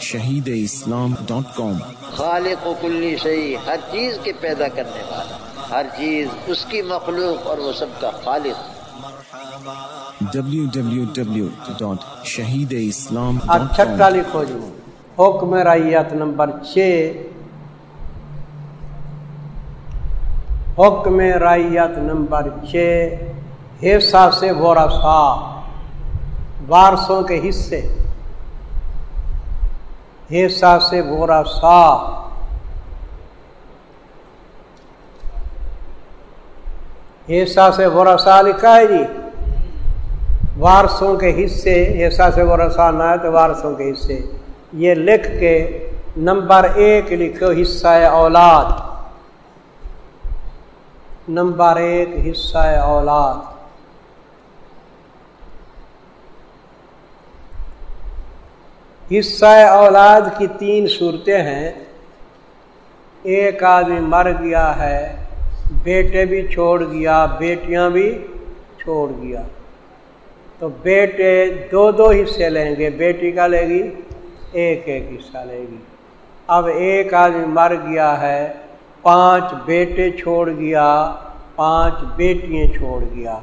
شہید اسلام ڈاٹ کام خالق و کلی شہی ہر چیز کے پیدا کرنے والا ہر چیز اس کی مخلوق اور وہ سب کا خالق۔ چھٹا لکھو جی حکم رعیت نمبر چھ۔ حکم رعیت نمبر چھ حصہ سے ورثا وارسوں کے حصے۔ حصہ سے ورثا حصہ سے ورثا لکھا ہے جی۔ وارسوں کے حصے حصہ سے ورثا نہ ہے تو وارسوں کے حصے۔ یہ لکھ کے نمبر ایک لکھو، حصہ اولاد۔ نمبر ایک، حصہ اولاد۔ حصہ اولاد کی تین صورتیں ہیں۔ ایک آدمی مر گیا ہے، بیٹے بھی چھوڑ گیا، بیٹیاں بھی چھوڑ گیا۔ تو بیٹے دو دو حصے لیں گے، بیٹی کا لے گی، ایک ایک حصہ لے گی۔ اب ایک آدمی مر گیا ہے، پانچ بیٹے چھوڑ گیا، پانچ بیٹیاں چھوڑ گیا۔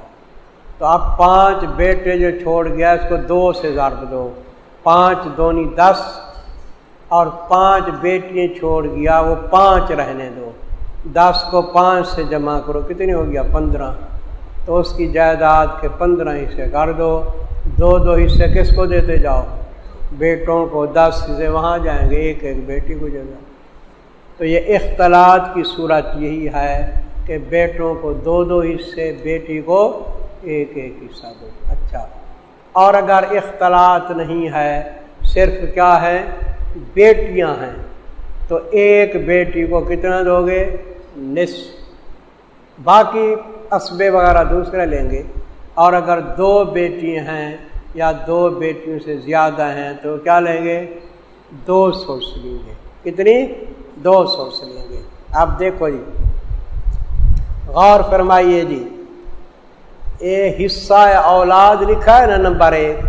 تو اب پانچ بیٹے جو چھوڑ گیا، اس کو دو سے ضرب دو۔ پانچ دونی دس اور پانچ بیٹیاں چھوڑ گیا، وہ پانچ رہنے دو۔ دس کو پانچ سے جمع کرو، کتنی ہو گیا؟ پندرہ۔ تو اس کی جائیداد کے پندرہ حصے کر دو۔ دو دو حصے کس کو دیتے جاؤ؟ بیٹوں کو۔ دس حصے وہاں جائیں گے، ایک ایک بیٹی کو جگہ تو یہ اختلاط کی صورت یہی ہے کہ بیٹوں کو دو دو حصے، بیٹی کو ایک ایک حصہ دو۔ اچھا۔ اور اگر اختلاط نہیں ہے، صرف کیا ہے؟ بیٹیاں ہیں۔ تو ایک بیٹی کو کتنا دو گے؟ نصف۔ باقی اسبے وغیرہ دوسرے لیں گے۔ اور اگر دو بیٹی ہیں یا دو بیٹیوں سے زیادہ ہیں، تو کیا لیں گے؟ دو سورس لیں گے۔ کتنی؟ دو سورس لیں گے۔ آپ دیکھو جی۔ غور فرمائیے جی۔ حصہ اولاد لکھا ہے نا نمبر ایک،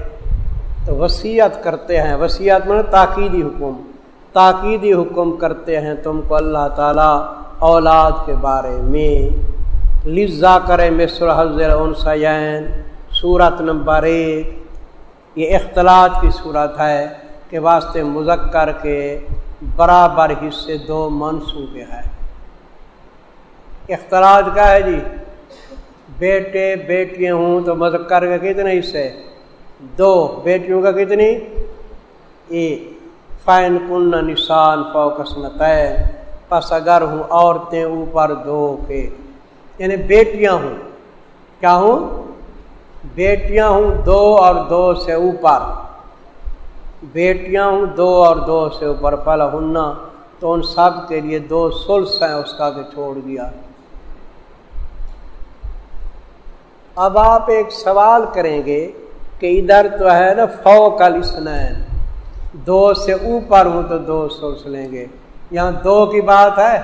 تو وسیعت کرتے ہیں۔ وسیعت میں مطلب تاکیدی حکم۔ تاکیدی حکم کرتے ہیں تم کو اللہ تعالیٰ اولاد کے بارے میں۔ لزا کرے مصر حضر عنسین صورت نمبر ایک۔ یہ اختلاط کی صورت ہے کہ واسطے مذکر کے برابر حصے دو منصوبے ہیں۔ اختلاط کا ہے جی؟ بیٹے بیٹیاں ہوں تو مذکر کا کتنے حصے؟ دو بیٹیوں کا کتنی؟ ایک فائن کن نشان فوکس نتائ پس اگر ہوں عورتیں اوپر دو کے۔ یعنی بیٹیاں ہوں۔ کیا ہوں؟ بیٹیاں ہوں دو اور دو سے اوپر۔ بیٹیاں ہوں دو اور دو سے اوپر پل ہننا تو ان سب کے لیے دو سلس ہیں، اس کا کہ چھوڑ دیا۔ اب آپ ایک سوال کریں گے کہ ادھر تو ہے نا فو کل دو سے اوپر ہوں تو دو سوچ لیں گے۔ یہاں دو کی بات ہے؟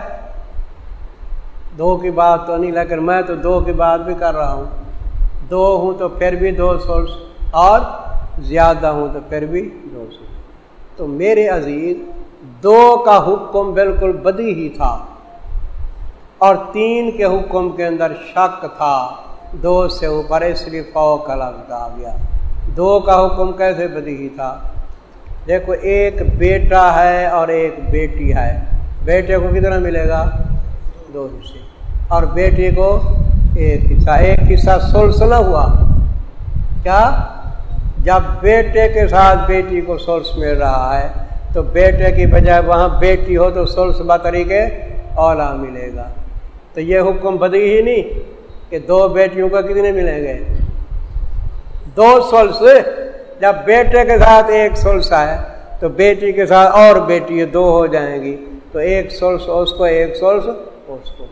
دو کی بات تو نہیں، لیکن میں تو دو کی بات بھی کر رہا ہوں۔ دو ہوں تو پھر بھی دو سورس اور زیادہ ہوں تو پھر بھی دو سو تو میرے عزیز، دو کا حکم بالکل بدی ہی تھا، اور تین کے حکم کے اندر شک تھا۔ دو سے اوپر اس لیے فو کا لفظ آ گیا۔ دو کا حکم کیسے بدی تھا؟ دیکھو، ایک بیٹا ہے اور ایک بیٹی ہے۔ بیٹے کو کتنا ملے گا؟ دو حصے۔ اور بیٹی کو ایک حصہ۔ ایک حصہ سولس نہ ہوا۔ کیا؟ جب بیٹے کے ساتھ بیٹی کو سولس مل رہا ہے، تو بیٹے کی بجائے وہاں بیٹی ہو تو سولس بطریقے اولا ملے گا۔ تو یہ حکم بدی ہی نہیں۔ کہ دو بیٹیوں کا کتنے ملیں گے؟ دو سولس۔ جب بیٹے کے ساتھ ایک سولس آئے، تو بیٹی کے ساتھ اور بیٹی دو ہو جائیں گی۔ تو ایک سولس اس کو، ایک سولس اس کو۔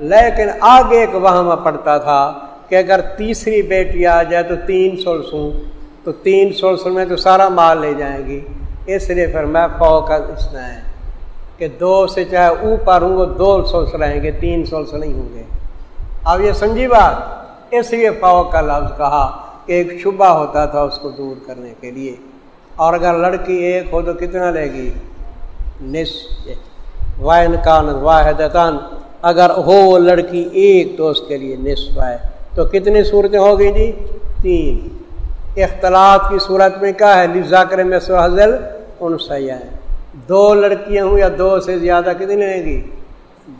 لیکن آگے ایک وہاں پڑتا تھا کہ اگر تیسری بیٹی آ جائے تو تین سولس ہوں۔ تو تین سولس میں تو سارا مال لے جائیں گی۔ اس لیے پھر میں فو کا اس ہے کہ دو سے چاہے اوپر ہوں وہ دو سولس رہیں گے، تین سولس نہیں ہوں گے۔ اب یہ سمجھی بات، اس لیے فو کا لفظ کہا کہ ایک شبہ ہوتا تھا اس کو دور کرنے کے لیے۔ اور اگر لڑکی ایک ہو تو کتنا لے گی؟ نصف۔ وائن کان واحد اگر ہو وہ لڑکی ایک تو اس کے لیے نصف ہے۔ تو کتنی صورتیں ہو گئی جی؟ تین۔ اختلاط کی صورت میں کیا ہے؟ لفظا کرے میں سو حضل ان سیاح دو لڑکیاں ہوں یا دو سے زیادہ کتنی لیں گی؟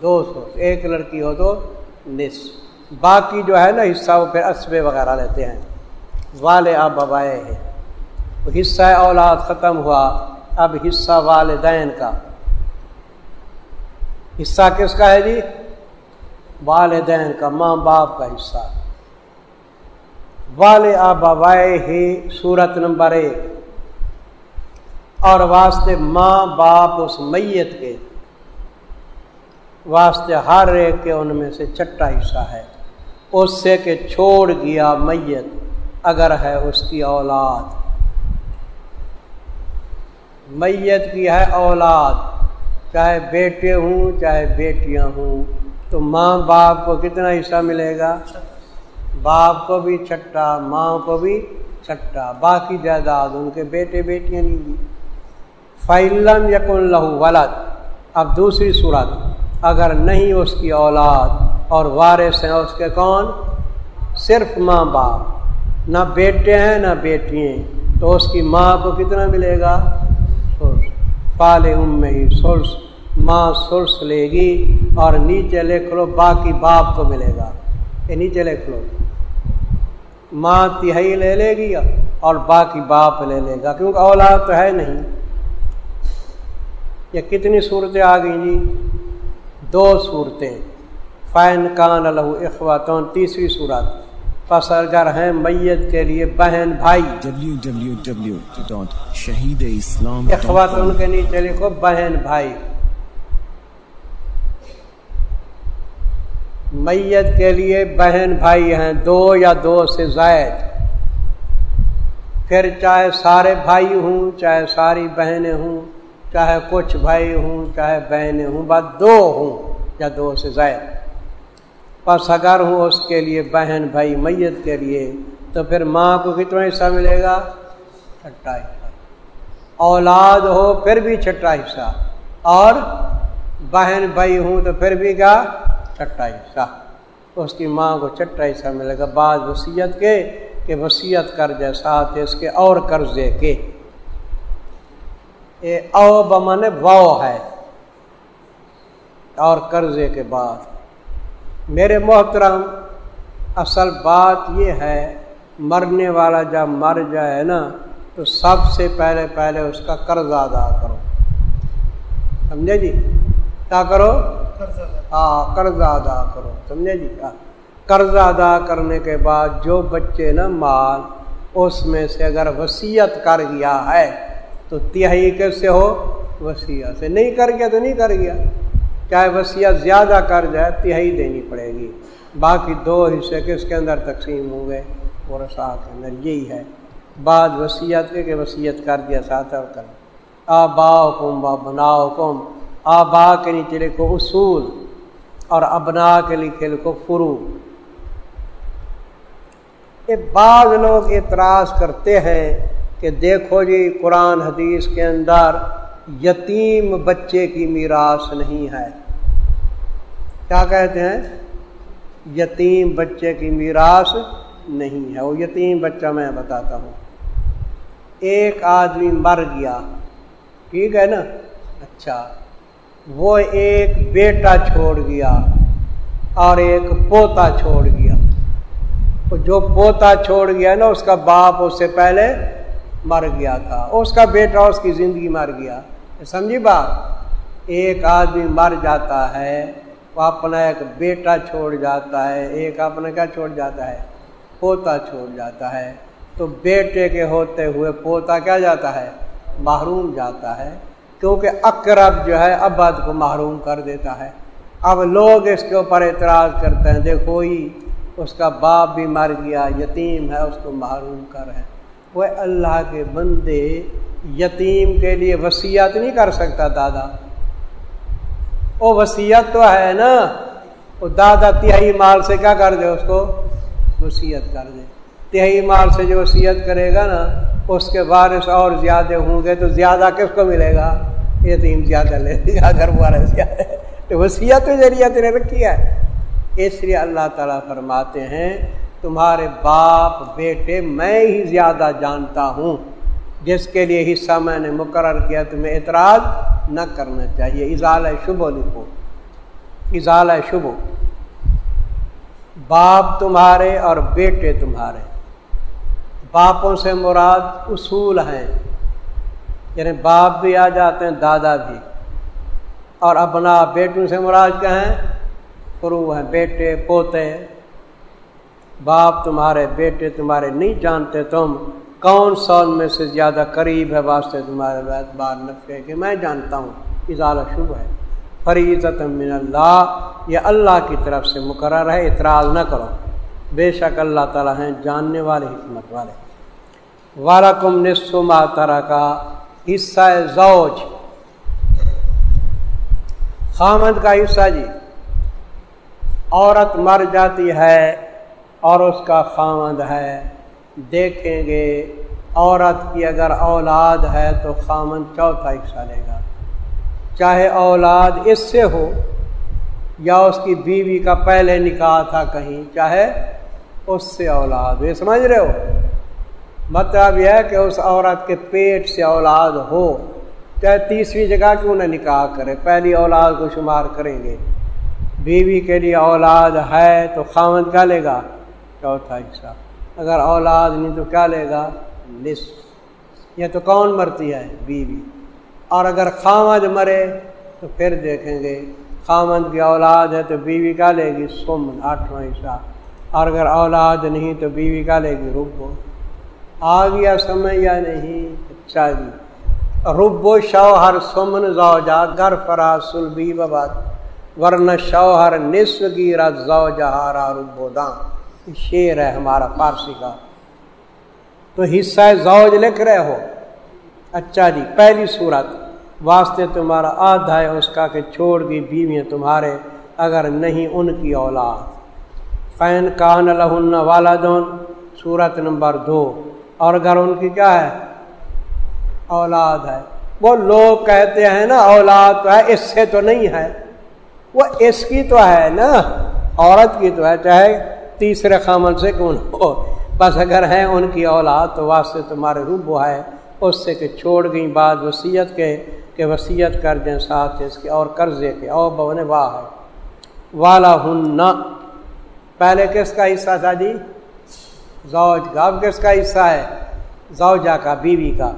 دو سو۔ ایک لڑکی ہو تو نصف۔ باقی جو ہے نا حصہ وہ پھر اسبے وغیرہ لیتے ہیں۔ والے اب ابائے ہیں حصہ اولاد ختم ہوا۔ اب حصہ والدین کا۔ حصہ کس کا ہے جی؟ والدین کا، ماں باپ کا حصہ۔ والے آبائے ہی صورت نمبر ایک۔ اور واسطے ماں باپ اس میت کے۔ واسطے ہر ایک کے ان میں سے چٹا حصہ ہے۔ اس سے کہ چھوڑ گیا میت اگر ہے اس کی اولاد۔ میت کی ہے اولاد، چاہے بیٹے ہوں، چاہے بیٹیاں ہوں، تو ماں باپ کو کتنا حصہ ملے گا؟ باپ کو بھی چھٹا، ماں کو بھی چھٹا، باقی جائیداد ان کے بیٹے بیٹیاں نہیں۔ فعلم یقن لہو ولد، اب دوسری صورت۔ اگر نہیں اس کی اولاد اور وارث ہیں اس کے کون؟ صرف ماں باپ۔ نہ بیٹے ہیں، نہ بیٹی ہیں۔ تو اس کی ماں کو کتنا ملے گا؟ پال ام ہی سرس۔ ماں سرس لے گی اور نیچے لکھ لو، باقی باپ کو ملے گا۔ یہ نیچے لکھ لو۔ ماں تہائی لے لے گی اور باقی باپ لے لے گا۔ کیونکہ اولاد تو ہے نہیں۔ یہ کتنی صورتیں آ گئی جی؟ دو صورتیں۔ فائن کان الح اخواتون تیسری صورت۔ پس اگر ہیں میت کے لیے بہن بھائی۔ شہید اسلام اخواتون کے نیچے لکھو بہن بھائی۔ میت کے لیے بہن بھائی ہیں دو یا دو سے زائد۔ پھر چاہے سارے بھائی ہوں چاہے ساری بہنیں ہوں۔ چاہے کچھ بھائی ہوں، چاہے بہنیں ہوں، بس دو ہوں یا دو سے زائد۔ پس اگر ہوں اس کے لیے بہن، بھائی، میت کے لیے، تو پھر ماں کو کتنا حصہ ملے گا؟ چھٹا حصہ۔ اولاد ہو پھر بھی چھٹا حصہ۔ اور بہن، بھائی ہوں تو پھر بھی کیا؟ چھٹا حصہ۔ اس کی ماں کو چھٹا حصہ ملے گا۔ بعض وسیعت کے کہ وسیعت کر جائے ساتھ اس کے اور قرضے کے۔ او بمن و ہے۔ اور قرضے کے بعد۔ میرے محترم اصل بات یہ ہے مرنے والا جب مر جائے نا تو سب سے پہلے پہلے اس کا قرض ادا کرو۔ سمجھے جی؟ کیا کرو؟ ہاں قرض ادا کرو۔ سمجھے جی؟ کیا قرض ادا کرنے کے بعد جو بچے نا مال اس میں سے اگر وسیعت کر گیا ہے تو تہائی کیسے ہو؟ وسیعت سے۔ نہیں کر گیا تو نہیں کر گیا۔ چاہے وسیعت زیادہ کر جائے، تہائی دینی پڑے گی۔ باقی دو حصے کس کے اندر تقسیم ہوں گے؟ اور ساتھ کے اندر۔ یہی ہے۔ بعد وسیعت کے کہ وسیعت کر دیا، ساتھ اور کر آبا حکم با بنا حکم آبا کے نیچے لکھو اصول اور ابنا کے لکھے لکھو فرو۔ یہ بعض لوگ اعتراض کرتے ہیں کہ دیکھو جی قرآن، حدیث کے اندر یتیم بچے کی میراث نہیں ہے۔ کیا کہتے ہیں؟ یتیم بچے کی میراث نہیں ہے۔ وہ یتیم بچہ میں بتاتا ہوں۔ ایک آدمی مر گیا۔ ٹھیک ہے نا؟ اچھا۔ وہ ایک بیٹا چھوڑ گیا اور ایک پوتا چھوڑ گیا۔ جو پوتا چھوڑ گیا نا، اس کا باپ اس سے پہلے مر گیا تھا اس کا بیٹا اس کی زندگی مر گیا۔ سمجھی بات؟ ایک آدمی مر جاتا ہے، وہ اپنا ایک بیٹا چھوڑ جاتا ہے۔ ایک اپنا کیا چھوڑ جاتا ہے؟ پوتا چھوڑ جاتا ہے۔ تو بیٹے کے ہوتے ہوئے پوتا کیا جاتا ہے؟ محروم جاتا ہے، کیونکہ اقرب جو ہے ابد کو محروم کر دیتا ہے۔ اب لوگ اس کے اوپر اعتراض کرتے ہیں، دیکھو ہی، اس کا باپ بھی مر گیا، یتیم ہے، اس کو محروم کر ہے۔ وہ اللہ کے بندے یتیم کے لیے وسیعت نہیں کر سکتا دادا۔ وہ وسیعت تو ہے نا۔ وہ دادا تہائی مال سے کیا کر دے اس کو؟ وسیعت کر دے۔ تہائی مال سے جو وسیعت کرے گا نا، اس کے بارش اور زیادہ ہوں گے تو زیادہ کس کو ملے گا؟ یتیم زیادہ لے گا گھر والے زیادہ۔ تو وسیعت ذریعہ نے رکھی ہے۔ اس لیے اللہ تعالیٰ فرماتے ہیں تمہارے باپ بیٹے میں ہی زیادہ جانتا ہوں۔ جس کے لیے حصہ میں نے مقرر کیا، تمہیں اعتراض نہ کرنا چاہیے۔ اضال شبو لکھو اضال شبو باپ تمہارے اور بیٹے تمہارے۔ باپوں سے مراد اصول ہیں۔ یعنی باپ بھی آ جاتے ہیں، دادا بھی۔ اور اپنا بیٹوں سے مراد کیا ہیں؟ فرو ہیں، بیٹے، پوتے۔ باپ تمہارے بیٹے تمہارے نہیں جانتے تم، کون سا ان میں سے زیادہ قریب ہے واسطے تمہارے بار نفے کہ میں جانتا ہوں اضالہ شبہ ہے۔ فریضت من اللہ، یہ اللہ کی طرف سے مقرر ہے، اعتراض نہ کرو۔ بے شک اللہ تعالیٰ ہیں جاننے والے، حکمت والے۔ والا کم نسما طرح کا حصہ زوج۔ خامد کا حصہ جی عورت مر جاتی ہے اور اس کا خامد ہے۔ دیکھیں گے، عورت کی اگر اولاد ہے تو خامن چوتھا حصہ لے گا۔ چاہے اولاد اس سے ہو یا اس کی بیوی کا پہلے نکاح تھا کہیں، چاہے اس سے اولاد یہ سمجھ رہے ہو؟ مطلب یہ ہے کہ اس عورت کے پیٹ سے اولاد ہو، چاہے تیسری جگہ کیوں نہ نکاح کرے، پہلی اولاد کو شمار کریں گے۔ بیوی کے لیے اولاد ہے تو خامد کیا لے گا؟ چوتھا حصہ اگر اولاد نہیں تو کیا لے گا؟ نصف یہ تو کون مرتی ہے؟ بیوی۔ اور اگر خامد مرے تو پھر دیکھیں گے، خامد کی اولاد ہے تو بیوی کا لے گی؟ سم، آٹھواں حصہ اور اگر اولاد نہیں تو بیوی کا لے گی؟ ربو۔ آ گیا سمے یا نہیں؟ اچھا جی۔ ربو شوہر سمن زوجا گر فرا سلبی بباد ورنہ شوہر نصف گیرا زوجہارا ربو دان شیر ہے ہمارا فارسی کا۔ تو حصہ زوج لکھ رہے ہو۔ اچھا جی پہلی صورت۔ واسطے تمہارا آدھا ہے اس کا کہ چھوڑ گئی بیویاں تمہارے، اگر نہیں ان کی اولاد۔ فین کان الحن والا دون صورت نمبر دو۔ اور اگر ان کی کیا ہے؟ اولاد ہے۔ وہ لوگ کہتے ہیں نا، اولاد تو ہے، اس سے تو نہیں ہے۔ وہ اس کی تو ہے نا، عورت کی تو ہے، چاہے تیسرے خامن سے کون ہو؟ بس اگر ہیں ان کی اولاد تو واسطے تمہارے روب وہ ہے اس سے کہ چھوڑ گئی بعد وسیعت کے کہ وسیعت کر دیں ساتھ اس کے اور قرضے کے۔ او بون واہ ہے۔ والا ہن پہلے کس کا حصہ تھا جی؟ زوج کا۔ اب کس کا حصہ ہے؟ زوجا کا بیوی کا۔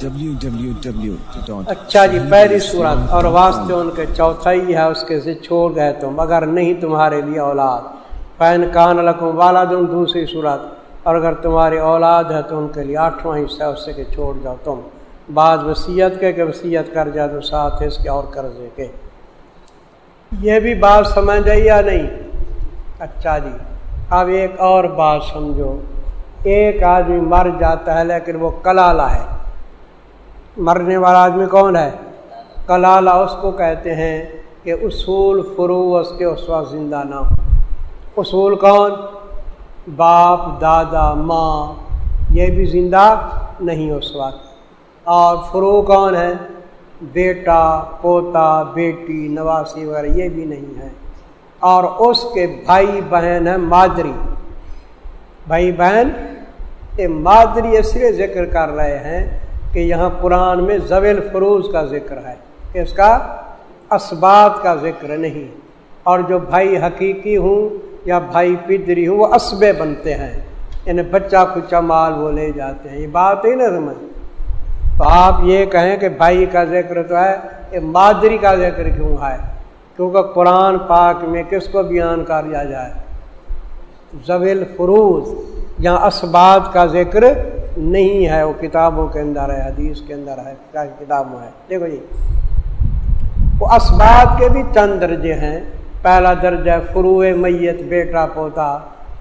اچھا جی پہلی صورت۔ اور واسطے ان کے چوتھائی ہے اس کے سے چھوڑ گئے تم۔ اگر نہیں تمہارے لیے اولاد فین کان لکم والا دن دوسری صورت۔ اور اگر تمہاری اولاد ہے تو ان کے لیے آٹھواں حصہ اس سے کہ چھوڑ جاؤ تم۔ بعض وصیت کے کہ وصیت کر جا تو ساتھ اس کے اور قرضے کے۔ یہ بھی بات سمجھ آئی یا نہیں؟ اچھا جی اب ایک اور بات سمجھو۔ ایک آدمی مر جاتا ہے لیکن وہ کلالہ ہے۔ مرنے والا آدمی کون ہے؟ کلالہ اس کو کہتے ہیں کہ اصول فرو اس کے، اس وقت زندہ نہ ہو۔ اصول کون؟ باپ، دادا، ماں، یہ بھی زندہ نہیں اس وقت۔ اور فرو کون ہے؟ بیٹا، پوتا، بیٹی، نواسی وغیرہ، یہ بھی نہیں ہے۔ اور اس کے بھائی بہن ہیں مادری۔ بھائی بہن، یہ مادری اس لیے ذکر کر رہے ہیں کہ یہاں قرآن میں زویل فروز کا ذکر ہے۔ اس کا اسبات کا ذکر نہیں۔ اور جو بھائی حقیقی ہوں یا بھائی پدری ہوں وہ اسبے بنتے ہیں۔ یعنی بچہ کچا مال وہ لے جاتے ہیں۔ یہ بات ہی نہ سمجھ۔ تو آپ یہ کہیں کہ بھائی کا ذکر تو ہے، یہ مادری کا ذکر کیوں ہے؟ کیونکہ قرآن پاک میں کس کو بیان کر دیا جائے؟ زویل فروز یا اسبات کا ذکر نہیں ہے۔ وہ کتابوں کے اندر ہے، حدیث کے اندر ہے، کتابوں ہے۔ دیکھو جی وہ اسبات کے بھی چند درجے ہیں۔ پہلا درجہ فرو میت بیٹا پوتا،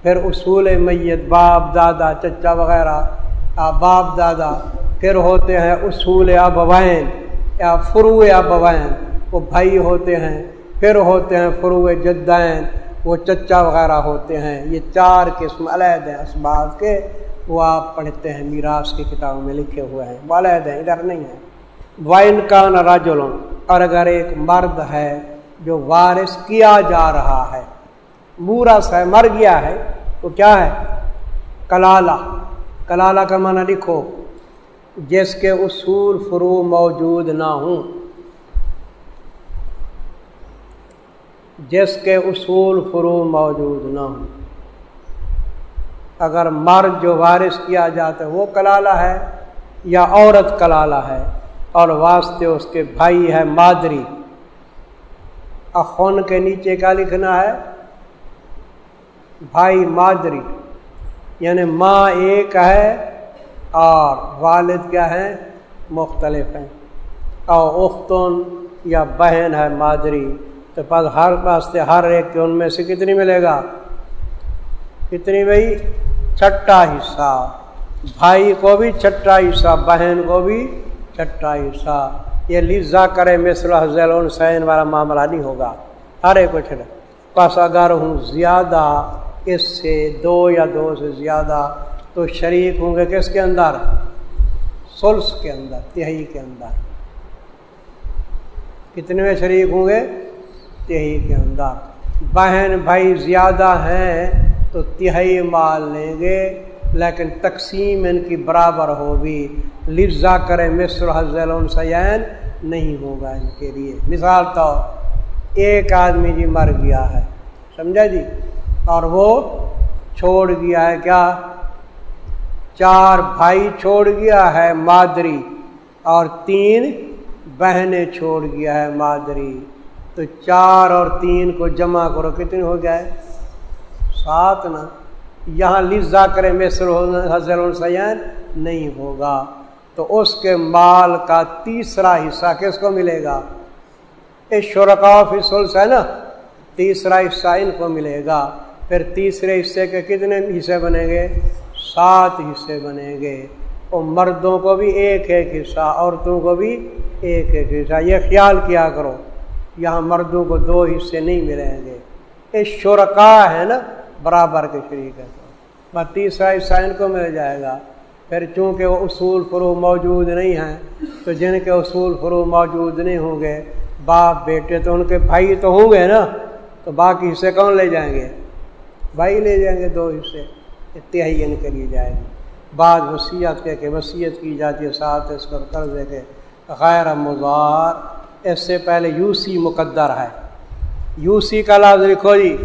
پھر اصول میت باپ، دادا، چچا وغیرہ باپ، دادا، پھر ہوتے ہیں اصول ابوین یا فرو ابوین، وہ بھائی ہوتے ہیں، پھر ہوتے ہیں فرو جدین، وہ چچا وغیرہ ہوتے ہیں، یہ چار قسم علیحدہ اسباب کے وہ آپ پڑھتے ہیں، میراث کی کتابوں میں لکھے ہوئے ہیں والد ہیں ادھر نہیں ہے۔ وائن کا نراجلوں اور اگر ایک مرد ہے جو وارث کیا جا رہا ہے۔ بورا ہے مر گیا ہے تو کیا ہے؟ کلالہ۔ کلالہ کا معنی لکھو، جس کے اصول فرو موجود نہ ہوں۔ جس کے اصول فرو موجود نہ ہوں۔ اگر مرد جو وارث کیا جاتا ہے، وہ کلالہ ہے یا عورت کلالہ ہے، اور واسطے اس کے بھائی ہے مادری۔ اخون کے نیچے کا لکھنا ہے۔ بھائی مادری یعنی ماں ایک ہے اور والد کیا ہے مختلف ہیں۔ اور اختون یا بہن ہے مادری، تو پاس ہر واسطے ہر ایک کے ان میں سے کتنی ملے گا؟ کتنی بھائی؟ چھٹا حصہ۔ بھائی کو بھی چھٹا حصہ، بہن کو بھی چھٹا حصہ۔ یہ لزا کرے مثلا حضین والا معاملہ نہیں ہوگا۔ ہر ایک کچھ پس اگر ہوں زیادہ اس سے دو یا دو سے زیادہ تو شریک ہوں گے کس کے اندر؟ سلس کے اندر، تہی کے اندر۔ کتنے میں شریک ہوں گے؟ تہی کے اندر۔ بہن بھائی زیادہ ہیں تو تہائی مال لیں گے، لیکن تقسیم ان کی برابر ہوگی۔ لفظہ کرے مصر حضل سین نہیں ہوگا ان کے لیے۔ مثال تو ایک آدمی جی مر گیا ہے، سمجھا جی؟ اور وہ چھوڑ گیا ہے کیا؟ چار بھائی چھوڑ گیا ہے مادری، اور تین بہنیں چھوڑ گیا ہے مادری۔ تو چار اور تین کو جمع کرو، کتنے ہو جائے سات نا۔ یہاں لزا کرے مصر حضر السین نہیں ہوگا۔ تو اس کے مال کا تیسرا حصہ کس کو ملے گا؟ یہ شرکا فصولس ہے نا، تیسرا حصہ ان کو ملے گا۔ پھر تیسرے حصے کے کتنے حصے بنیں گے؟ سات حصے بنیں گے۔ اور مردوں کو بھی ایک ایک حصہ، عورتوں کو بھی ایک ایک حصہ۔ یہ خیال کیا کرو، یہاں مردوں کو دو حصے نہیں ملیں گے۔ یہ شرکا ہے نا، برابر کے شریک ہے بس تیسرا حصہ ان کو مل جائے گا۔ پھر چونکہ وہ اصول فرو موجود نہیں ہیں، تو جن کے اصول فرو موجود نہیں ہوں گے، باپ بیٹے تو ان کے بھائی تو ہوں گے نا، تو باقی حصے کون لے جائیں گے؟ بھائی لے جائیں گے دو حصے اتہائی ان کے لیے جائے گی بعض وصیت کے کہ وصیت کی جاتی ہے، ساتھ اس پر قرضے کے غیر مزار اس سے پہلے یو سی مقدر ہے۔ یو سی کا لفظ لکھو جی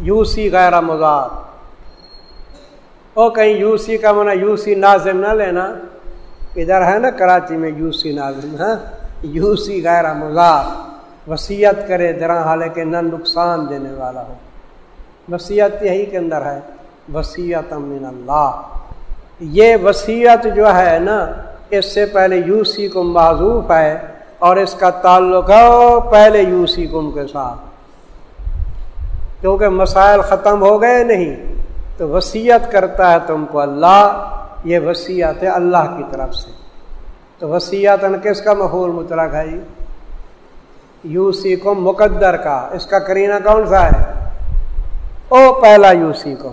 یو سی غیر مزار او کہیں یو سی کا منع یو سی نازم نہ لینا، ادھر ہے نا کراچی میں یو سی نازم ہاں؟ یو سی غیر مزار وسیعت کرے درا حال نہ نقصان دینے والا ہو۔ وسیعت یہی کے اندر ہے وسیعت من اللہ۔ یہ وسیعت جو ہے نا، اس سے پہلے یو سی کم معذوف ہے، اور اس کا تعلق ہے پہلے یو سی کم کے ساتھ۔ کیونکہ مسائل ختم ہو گئے نہیں تو وسیعت کرتا ہے تم کو اللہ، یہ وسیعت ہے اللہ کی طرف سے۔ تو وسیعت کس کا محول مطلق ہے جی یو سی کو مقدر کا۔ اس کا کرینہ کون سا ہے؟ او پہلا یو سی کو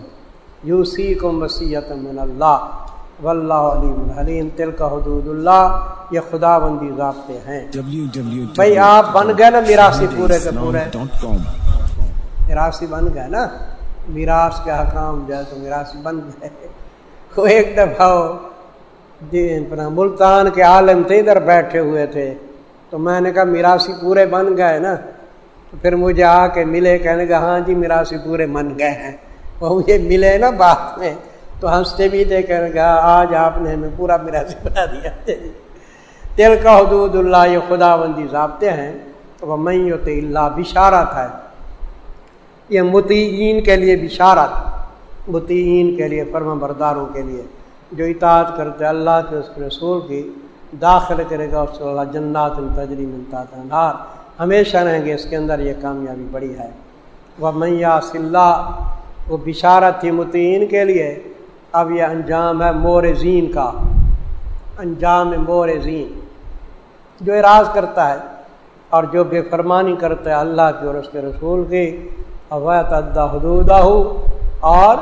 یو سی کو وسیعت من اللہ۔ علیم الحلیم۔ تل کا حدود اللہ۔ یہ خدا بندی ضابطے ہیں۔ بھائی آپ بن گئے نا میراسی پورے کے پورے۔ میراسی بن گئے نا۔ میراث کے حکام جو ہے تو میراثی بن گئے وہ ایک دفعہ جی ملتان کے عالم تھے، ادھر بیٹھے ہوئے تھے۔ تو میں نے کہا، میراثی پورے بن گئے نا؟ تو پھر مجھے آ کے ملے، کہنے کا ہاں جی میراثی پورے بن گئے ہیں۔ وہ مجھے ملے نا بات میں۔ تو ہنستے بھی تھے، کہنے کا ہاں، آج آپ نے ہمیں پورا میراثی بنا دیا۔ دل کا حدود اللہ، یہ خدا بندی ضابطے ہیں۔ تو وہ میں اللہ بشارت ہے۔ یہ متعین کے لیے بشارت متعین کے لیے فرما برداروں کے لیے جو اطاعت کرتے اللہ کے اس کے رسول کی داخل کرے گا اس اللہ جنات التجری ملتا تھا ہمیشہ رہیں گے اس کے اندر یہ کامیابی بڑی ہے۔ وہ میاں صلاح وہ بشارت تھی متعین کے لیے۔ اب یہ انجام ہے مورزین کا۔ انجام مورزین۔ جو اراض کرتا ہے اور جو بے فرمانی کرتا ہے اللہ کی اور اس کے رسول کی اویت ادا حدود اور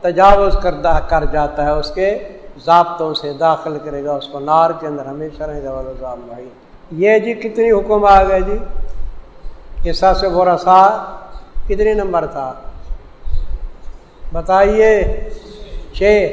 تجاوز کردہ کر جاتا ہے، اس کے ضابطوں سے داخل کرے گا، اس کو نار کے اندر ہمیشہ رہے گا بھائی۔ یہ جی کتنی حکم آ گئے جی؟ حصہ سے بورا سا کتنی نمبر تھا؟ بتائیے، چھ۔